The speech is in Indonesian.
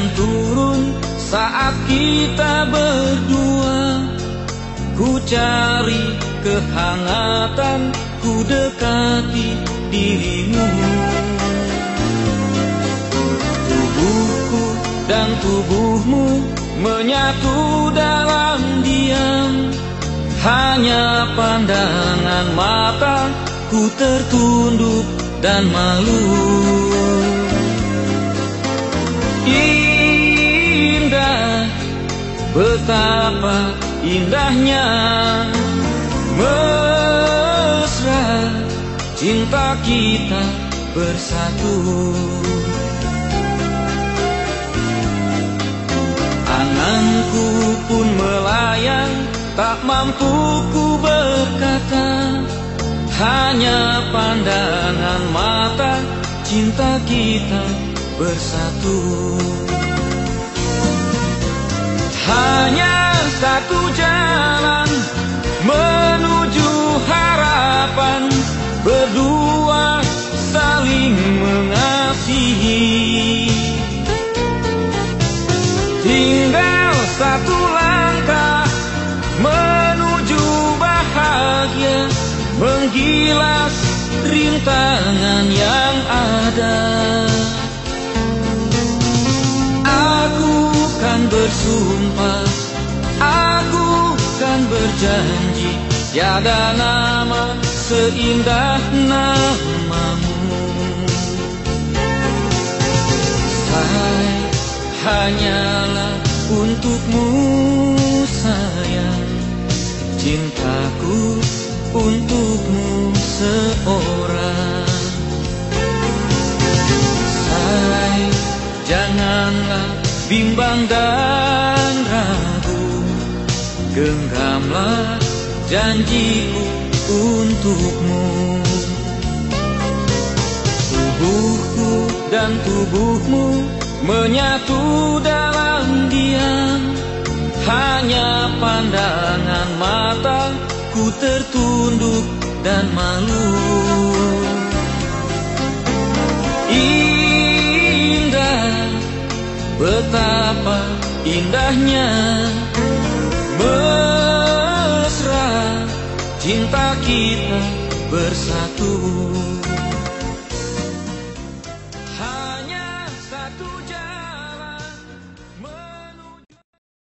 Hujan turun saat kita berdua. Ku cari kehangatan Ku dekati dirimu. Tubuhku dan tubuhmu Menyatu dalam diam. Hanya pandangan mata Ku tertunduk dan malu Betapa indahnya Mesra Cinta kita bersatu. Anganku pun melayang Tak mampu ku berkata Hanya pandangan mata Cinta kita bersatu Hanya satu jalan Menuju harapan. Berdua saling mengasihi. Tinggal satu langkah Menuju bahagia. Menggilas rintangan yang ada bersumpah Aku kan berjanji Tiada nama seindah namamu. Saya hanyalah untukmu sayang. Cintaku untukmu seorang. Sayang janganlah bimbang dan ragu Genggamlah janjiku untukmu. Tubuhku dan tubuhmu menyatu dalam diam. Hanya pandangan mata ku tertunduk dan malu betapa indahnya Mesra cinta kita bersatu. Hanya satu jalan